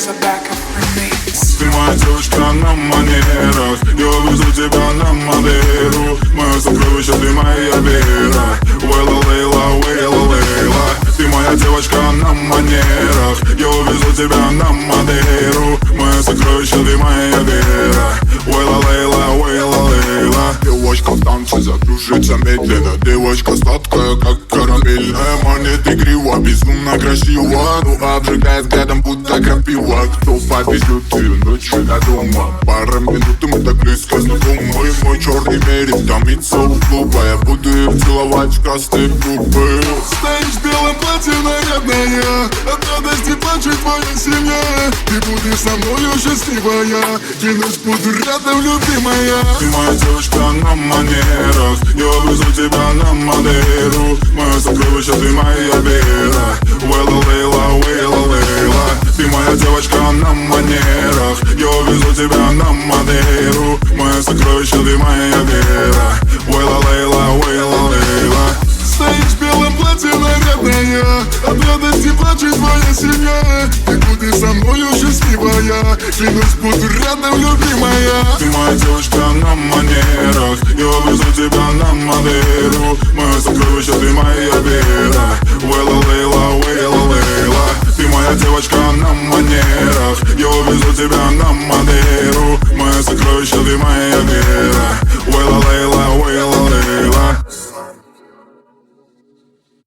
as a backup remix. Ты моя девочка на манерах Я увезу тебя на Мадейру Мое сокровище, ты моя вера Уэйла Лейла, Уэйла Лейла Ты моя девочка на манерах Я увезу тебя на Мадейру Мое сокровище, ты моя вера Уэйла Лейла, Уэйла Лейла Девочка в танце закружится медленно Девочка сладкая, как карамельная Монеты криво, безумно красиво Ну обжигает взглядом, будто крапива Кто повезет ее ночью до дома Пара минут, и мы так близко знакомы Мой черный мерин томится у клуба Я буду их целовать в красные губы Стоишь в белом платье нарядная От радости плачет твоя семья Ты будешь со мною счастливая Клянусь, буду рядом, любимая Ты моя девочка на манерах Я увезу тебя на Мадейру Мое сокровище, ты моя вера Уэйла Лейла, Уэйла Лейла Ты моя девочка на манерах Я увезу тебя на Мадейру Мое сокровище, ты моя вера Уэйла Лейла, Уэйла От радості плачуть моя семья Ты будешь со мною счастливая Клянусь, буду рядом, любимая. Ты моя девочка на манерах. Я увезу тебя на Мадеру Мое сокровище, ты моя вера Уэлла Лейла, Уэлла Лейла. Ты моя девочка на манерах. Я увезу тебя на Мадеру Мое сокровище, ты моя вера